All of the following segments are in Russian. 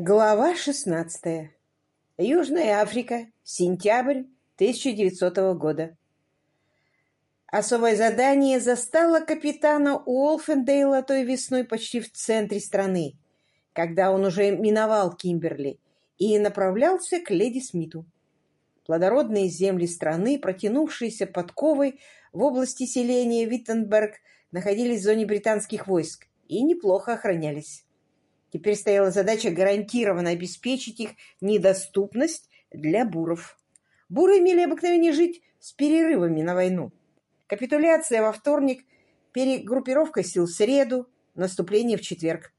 Глава 16. Южная Африка. Сентябрь 1900 года. Особое задание застало капитана Уолфендейла той весной почти в центре страны, когда он уже миновал Кимберли и направлялся к леди Смиту. Плодородные земли страны, протянувшиеся подковой в области селения Виттенберг, находились в зоне британских войск и неплохо охранялись. Теперь стояла задача гарантированно обеспечить их недоступность для буров. Буры имели обыкновение жить с перерывами на войну. Капитуляция во вторник, перегруппировка сил в среду, наступление в четверг.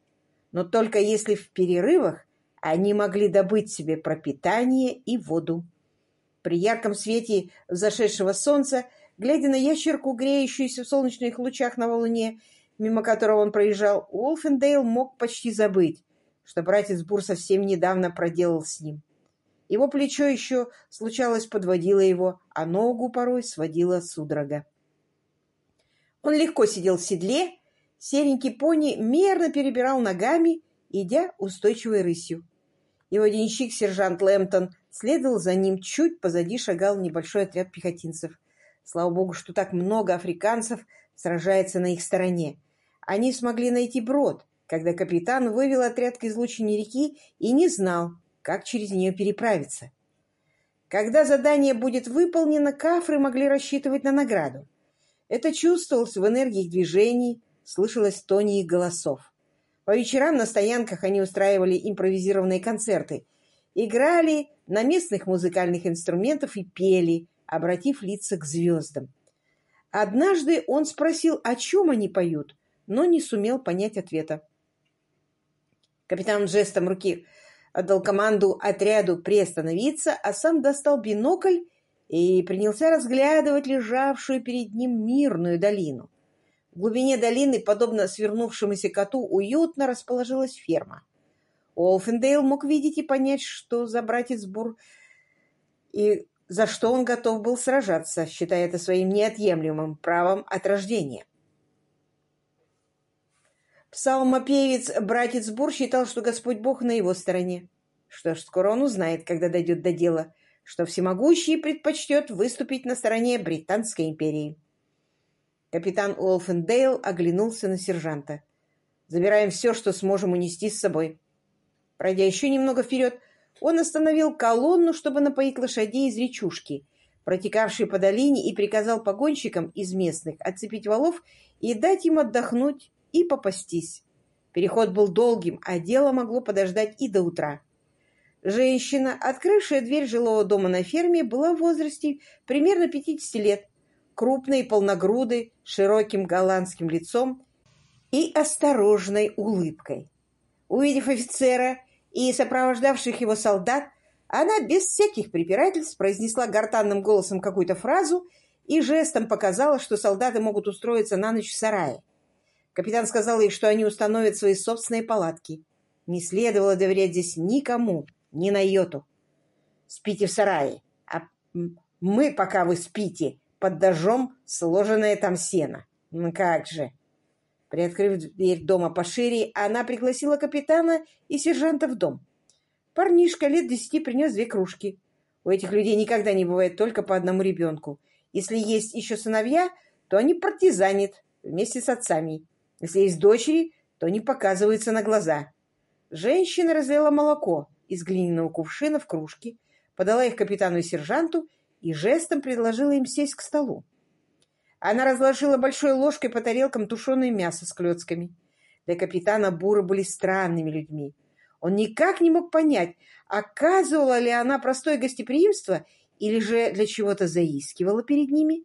Но только если в перерывах они могли добыть себе пропитание и воду. При ярком свете взошедшего солнца, глядя на ящерку, греющуюся в солнечных лучах на валуне, мимо которого он проезжал, Уолфендейл мог почти забыть, что братец Бур совсем недавно проделал с ним. Его плечо еще, случалось, подводило его, а ногу порой сводила судорога. Он легко сидел в седле, серенький пони мерно перебирал ногами, идя устойчивой рысью. Его денщик, сержант Лэмптон, следовал за ним, чуть позади шагал небольшой отряд пехотинцев. Слава богу, что так много африканцев сражается на их стороне. Они смогли найти брод, когда капитан вывел отряд к излучине реки и не знал, как через нее переправиться. Когда задание будет выполнено, кафры могли рассчитывать на награду. Это чувствовалось в энергии их движений, слышалось в тоне их голосов. По вечерам на стоянках они устраивали импровизированные концерты, играли на местных музыкальных инструментах и пели, обратив лица к звездам. Однажды он спросил, о чем они поют, но не сумел понять ответа. Капитан жестом руки отдал команду отряду приостановиться, а сам достал бинокль и принялся разглядывать лежавшую перед ним мирную долину. В глубине долины, подобно свернувшемуся коту, уютно расположилась ферма. Олфендейл мог видеть и понять, что за братец Бур и за что он готов был сражаться, считая это своим неотъемлемым правом от рождения. Псалмопевец братец Бур считал, что Господь Бог на его стороне. Что ж, скоро он узнает, когда дойдет до дела, что всемогущий предпочтет выступить на стороне Британской империи. Капитан Уолфендейл оглянулся на сержанта. «Забираем все, что сможем унести с собой». Пройдя еще немного вперед, он остановил колонну, чтобы напоить лошадей из речушки, протекавшей по долине, и приказал погонщикам из местных отцепить валов и дать им отдохнуть и попастись. Переход был долгим, а дело могло подождать и до утра. Женщина, открывшая дверь жилого дома на ферме, была в возрасте примерно 50 лет, крупной полногрудой, широким голландским лицом и осторожной улыбкой. Увидев офицера и сопровождавших его солдат, она без всяких препирательств произнесла гортанным голосом какую-то фразу и жестом показала, что солдаты могут устроиться на ночь в сарае. Капитан сказал ей, что они установят свои собственные палатки. Не следовало доверять здесь никому, ни на йоту. Спите в сарае, а мы, пока вы спите, поддажем сложенное там сено. Ну как же! Приоткрыв дверь дома пошире, она пригласила капитана и сержанта в дом. Парнишка лет десяти принес две кружки. У этих людей никогда не бывает только по одному ребенку. Если есть еще сыновья, то они партизанят вместе с отцами. Если есть дочери, то не показываются на глаза. Женщина разлила молоко из глиняного кувшина в кружки, подала их капитану и сержанту и жестом предложила им сесть к столу. Она разложила большой ложкой по тарелкам тушеное мясо с клетками. Для капитана Бура были странными людьми. Он никак не мог понять, оказывала ли она простое гостеприимство или же для чего-то заискивала перед ними.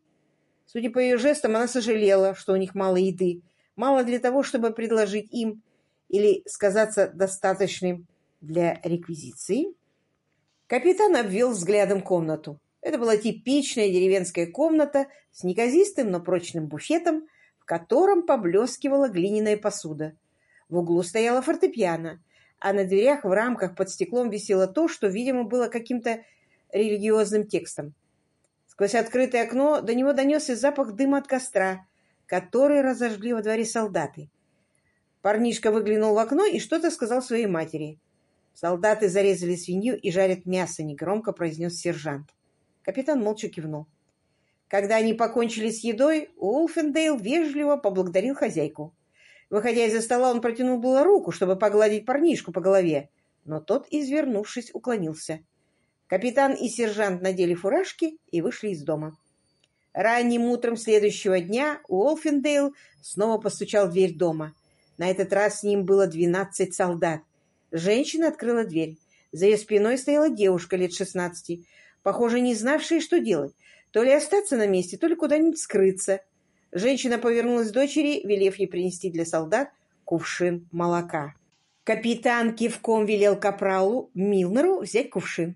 Судя по ее жестам, она сожалела, что у них мало еды, мало для того, чтобы предложить им или сказаться достаточным для реквизиции. Капитан обвел взглядом комнату. Это была типичная деревенская комната с неказистым, но прочным буфетом, в котором поблескивала глиняная посуда. В углу стояла фортепиано, а на дверях в рамках под стеклом висело то, что, видимо, было каким-то религиозным текстом. Сквозь открытое окно до него донесся запах дыма от костра, который разожгли во дворе солдаты. Парнишка выглянул в окно и что-то сказал своей матери. Солдаты зарезали свинью и жарят мясо, негромко произнес сержант. Капитан молча кивнул. Когда они покончили с едой, Уолфендейл вежливо поблагодарил хозяйку. Выходя из-за стола, он протянул было руку, чтобы погладить парнишку по голове, но тот, извернувшись, уклонился. Капитан и сержант надели фуражки и вышли из дома. Ранним утром следующего дня Уолфендейл снова постучал в дверь дома. На этот раз с ним было двенадцать солдат. Женщина открыла дверь. За ее спиной стояла девушка лет шестнадцати, похоже, не знавшая, что делать. То ли остаться на месте, то ли куда-нибудь скрыться. Женщина повернулась к дочери, велев ей принести для солдат кувшин молока. Капитан кивком велел капралу Милнеру взять кувшин.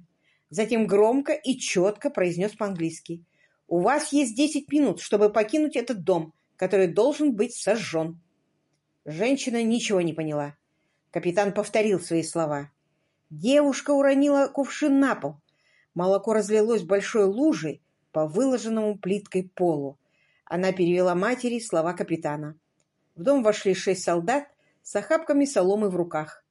Затем громко и четко произнес по-английски. «У вас есть десять минут, чтобы покинуть этот дом, который должен быть сожжен». Женщина ничего не поняла. Капитан повторил свои слова. Девушка уронила кувшин на пол. Молоко разлилось большой лужей по выложенному плиткой полу. Она перевела матери слова капитана. В дом вошли шесть солдат с охапками соломы в руках.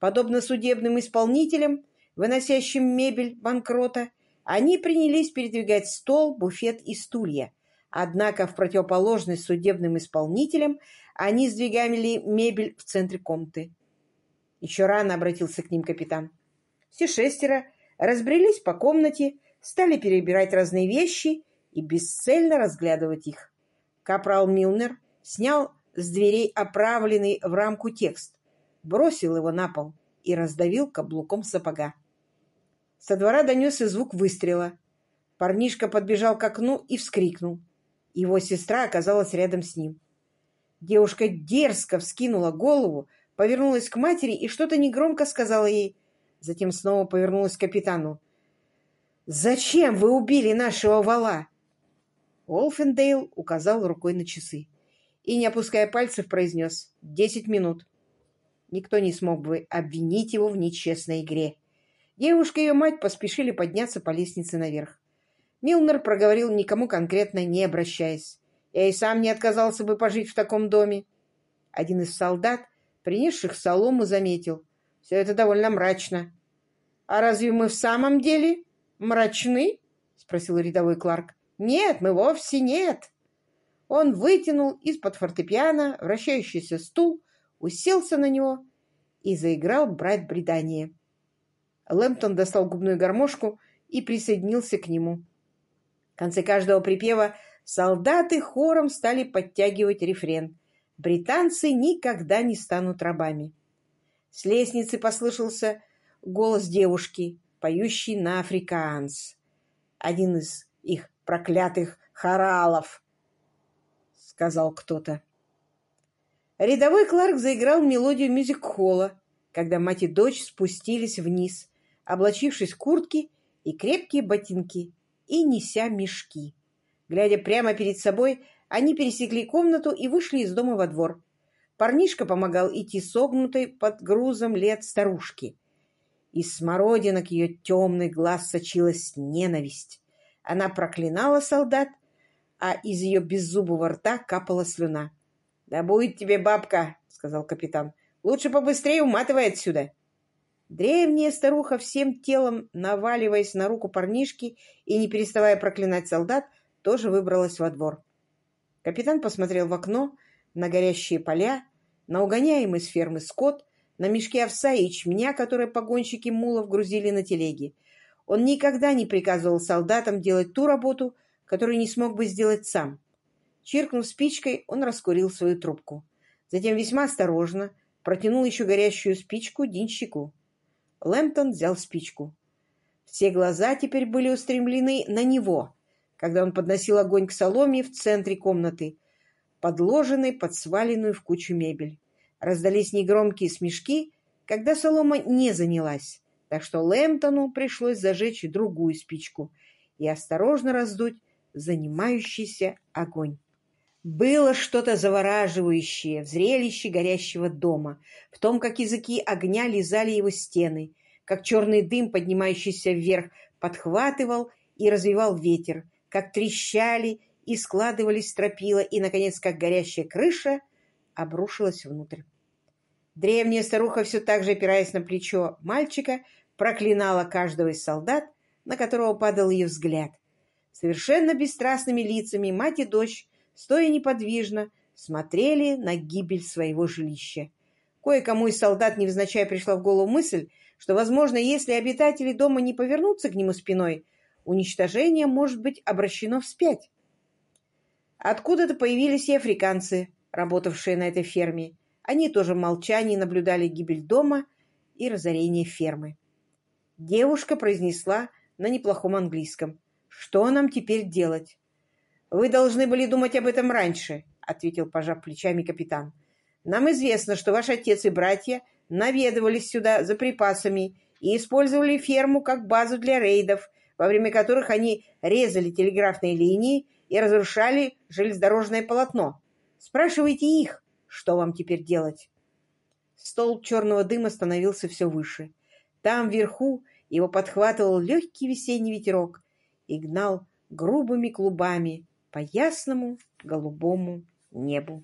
Подобно судебным исполнителям, выносящим мебель банкрота, они принялись передвигать стол, буфет и стулья. Однако, в противоположность судебным исполнителям, они сдвигали мебель в центре комнаты. Еще рано обратился к ним капитан. Все шестеро разбрелись по комнате, стали перебирать разные вещи и бесцельно разглядывать их. Капрал Милнер снял с дверей оправленный в рамку текст, бросил его на пол и раздавил каблуком сапога. Со двора донесся звук выстрела. Парнишка подбежал к окну и вскрикнул. Его сестра оказалась рядом с ним. Девушка дерзко вскинула голову, повернулась к матери и что-то негромко сказала ей. Затем снова повернулась к капитану. «Зачем вы убили нашего вала?» Олфендейл указал рукой на часы и, не опуская пальцев, произнес «Десять минут». Никто не смог бы обвинить его в нечестной игре. Девушка и ее мать поспешили подняться по лестнице наверх. Милнер проговорил никому конкретно, не обращаясь. «Я и сам не отказался бы пожить в таком доме». Один из солдат, принесших солому, заметил. «Все это довольно мрачно». «А разве мы в самом деле мрачны?» — спросил рядовой Кларк. «Нет, мы вовсе нет». Он вытянул из-под фортепиано вращающийся стул, уселся на него и заиграл брать бредание. Лэмптон достал губную гармошку и присоединился к нему. В конце каждого припева солдаты хором стали подтягивать рефрен. «Британцы никогда не станут рабами». С лестницы послышался голос девушки, поющей на африкаанс. Один из их проклятых хоралов сказал кто-то. Рядовой Кларк заиграл мелодию мюзик-холла, когда мать и дочь спустились вниз, облачившись в куртки и крепкие ботинки и неся мешки. Глядя прямо перед собой, они пересекли комнату и вышли из дома во двор. Парнишка помогал идти согнутой под грузом лет старушки. Из смородинок ее темный глаз сочилась ненависть. Она проклинала солдат а из ее беззубого рта капала слюна. — Да будет тебе бабка, — сказал капитан. — Лучше побыстрее уматывай отсюда. Древняя старуха всем телом, наваливаясь на руку парнишки и не переставая проклинать солдат, тоже выбралась во двор. Капитан посмотрел в окно на горящие поля, на угоняемый с фермы скот, на мешки овса и ячменя, которые погонщики мулов грузили на телеги. Он никогда не приказывал солдатам делать ту работу, который не смог бы сделать сам. Чиркнув спичкой, он раскурил свою трубку. Затем весьма осторожно протянул еще горящую спичку Динщику. Лэмптон взял спичку. Все глаза теперь были устремлены на него, когда он подносил огонь к соломе в центре комнаты, подложенной под сваленную в кучу мебель. Раздались негромкие смешки, когда солома не занялась, так что Лэмптону пришлось зажечь другую спичку и осторожно раздуть занимающийся огонь. Было что-то завораживающее в зрелище горящего дома, в том, как языки огня лизали его стены, как черный дым, поднимающийся вверх, подхватывал и развивал ветер, как трещали и складывались стропила, и, наконец, как горящая крыша обрушилась внутрь. Древняя старуха, все так же опираясь на плечо мальчика, проклинала каждого из солдат, на которого падал ее взгляд. Совершенно бесстрастными лицами мать и дочь, стоя неподвижно, смотрели на гибель своего жилища. Кое-кому из солдат невзначай пришла в голову мысль, что, возможно, если обитатели дома не повернутся к нему спиной, уничтожение может быть обращено вспять. Откуда-то появились и африканцы, работавшие на этой ферме. Они тоже в молчании наблюдали гибель дома и разорение фермы. Девушка произнесла на неплохом английском. «Что нам теперь делать?» «Вы должны были думать об этом раньше», — ответил, пожав плечами капитан. «Нам известно, что ваш отец и братья наведывались сюда за припасами и использовали ферму как базу для рейдов, во время которых они резали телеграфные линии и разрушали железнодорожное полотно. Спрашивайте их, что вам теперь делать? Столб черного дыма становился все выше. Там, вверху, его подхватывал легкий весенний ветерок и гнал грубыми клубами по ясному голубому небу.